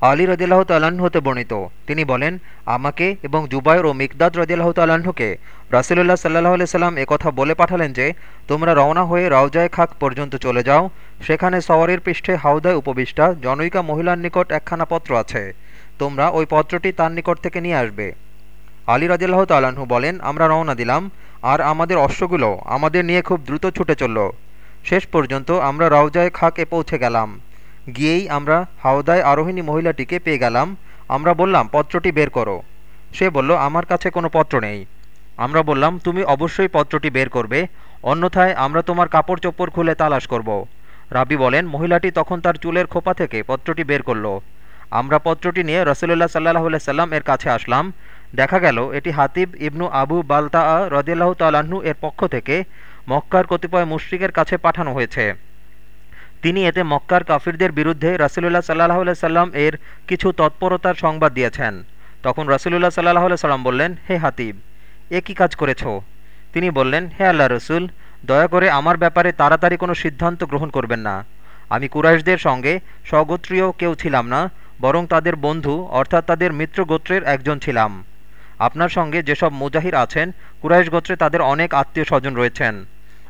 আলী রদিল্লাহ তাল্লাহ্ন হতে বর্ণিত। তিনি বলেন, আমাকে এবং জুবাইর ও মিকদাদ রদিল্লাহ তাল্লাহ্নকে রাসুলুল্লাহ সাল্লাহ আলি সাল্লাম একথা বলে পাঠালেন যে, তোমরা রওনা হয়ে রাউজায় খাক পর্যন্ত চলে যাও, সেখানে সওয়ারির পৃষ্ঠে হাউদায় উপবিষ্টা জনৈকা মহিলার নিকট একখানা পত্র আছে। তোমরা ওই পত্রটি তার নিকট থেকে নিয়ে আসবে। আলী রাজিল্লাহ তাল্লাহ্ন বলেন, আমরা রওনা দিলাম, আর আমাদের অশ্বগুলো আমাদের নিয়ে খুব দ্রুত ছুটে চলল। শেষ পর্যন্ত আমরা রাউজায় খাকে পৌঁছে গেলাম। গিয়েই আমরা হাওদায় আরোহিণী মহিলাটিকে পেয়ে গেলাম। আমরা বললাম, পত্রটি বের করো। সে বলল, আমার কাছে কোনো পত্র নেই। আমরা বললাম, তুমি অবশ্যই পত্রটি বের করবে, অন্যথায় আমরা তোমার কাপড় চোপড় খুলে তালাশ করব। রাবি বলেন, মহিলাটি তখন তার চুলের খোপা থেকে পত্রটি বের করল। আমরা পত্রটি নিয়ে রসুল্লাহ সাল্লাহ সাল্লাম এর কাছে আসলাম। দেখা গেল, এটি হাতিব ইবনু আবু বালতা রদিয়াল্লাহ তাল্লাহ্ন এর পক্ষ থেকে মক্কার কতিপয় মুশ্রিকের কাছে পাঠানো হয়েছে। তিনি এতে মক্কার কাফিরদের বিরুদ্ধে রাসুলুল্লাহ সাল্লাহ সাল্লাম এর কিছু তৎপরতার সংবাদ দিয়েছেন। তখন রাসুলুল্লাহ সাল্লাহ সাল্লাম বললেন, হে হাতিব, এ কী কাজ করেছ? তিনি বললেন, হে আল্লাহ রসুল, দয়া করে আমার ব্যাপারে তাড়াতাড়ি কোনো সিদ্ধান্ত গ্রহণ করবেন না। আমি কুরাইশদের সঙ্গে স্বগোত্রীয় কেউ ছিলাম না, বরং তাদের বন্ধু, অর্থাৎ তাদের মিত্র গোত্রের একজন ছিলাম। আপনার সঙ্গে যেসব মুজাহির আছেন, কুরাইশ গোত্রে তাদের অনেক আত্মীয় স্বজন রয়েছেন।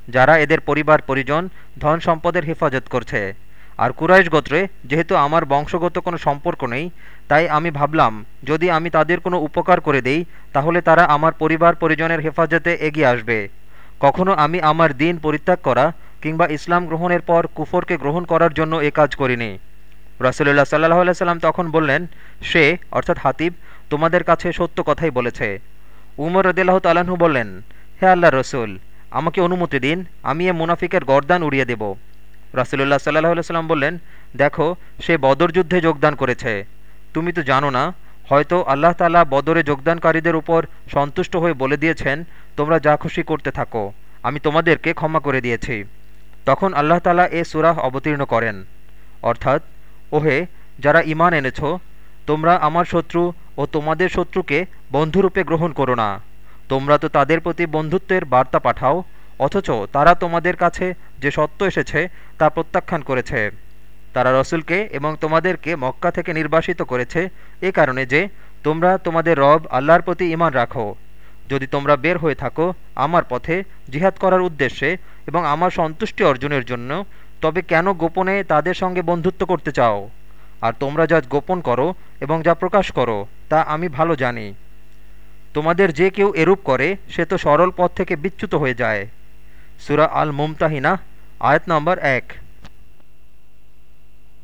যারা এদের পরিবার, পরিজন, ধন সম্পদের হেফাজত করছে। আর কুরাইশ গোত্রে, যেহেতু আমার বংশগত কোনো সম্পর্ক নেই, তাই আমি ভাবলাম, যদি আমি তাদের কোনো উপকার করে দেই, তাহলে তারা আমার পরিবার, পরিজনের হেফাজতে এগিয়ে আসবে। কখনো আমি আমার দিন পরিত্যাগ করা কিংবা ইসলাম গ্রহণের পর কুফরকে গ্রহণ করার জন্য এ কাজ করিনি। রাসুলুল্লাহ সাল্লাহ সাল্লাম তখন বললেন, সে, অর্থাৎ হাতিব, তোমাদের কাছে সত্য কথাই বলেছে। উমর রদিল্লাহ তালাহু বললেন, হে আল্লাহ রসুল আমাকে অনুমতি দিন, আমি এ মুনাফিকের গরদান উড়িয়ে দেব। রাসুলুল্লাহ সাল্লাহ সাল্লাম বললেন, দেখো, সে বদর যুদ্ধে যোগদান করেছে। তুমি তো জানো না, হয়তো আল্লাহ তালা বদরে যোগদানকারীদের উপর সন্তুষ্ট হয়ে বলে দিয়েছেন, তোমরা যা খুশি করতে থাকো, আমি তোমাদেরকে ক্ষমা করে দিয়েছি। তখন আল্লাহ তালা এ সুরাহ অবতীর্ণ করেন। অর্থাৎ, ওহে, যারা ইমান এনেছ, তোমরা আমার শত্রু ও তোমাদের শত্রুকে বন্ধুরূপে গ্রহণ করো না। তোমরা তো তাদের প্রতি বন্ধুত্বের বার্তা পাঠাও, অথচ তারা তোমাদের কাছে যে সত্য এসেছে, তা প্রত্যাখ্যান করেছে। তারা রসুলকে এবং তোমাদেরকে মক্কা থেকে নির্বাসিত করেছে, এ কারণে যে তোমরা তোমাদের রব আল্লাহর প্রতি ইমান রাখো। যদি তোমরা বের হয়ে থাকো আমার পথে জিহাদ করার উদ্দেশ্যে এবং আমার সন্তুষ্টি অর্জনের জন্য, তবে কেন গোপনে তাদের সঙ্গে বন্ধুত্ব করতে চাও? আর তোমরা যা গোপন করো এবং যা প্রকাশ করো, তা আমি ভালো জানি। তোমাদের যে কেউ এরূপ করে, সে তো সরল পথ থেকে বিচ্যুত হয়ে যায়। সুরা আল মুমতাহিনা আয়াত নম্বর এক।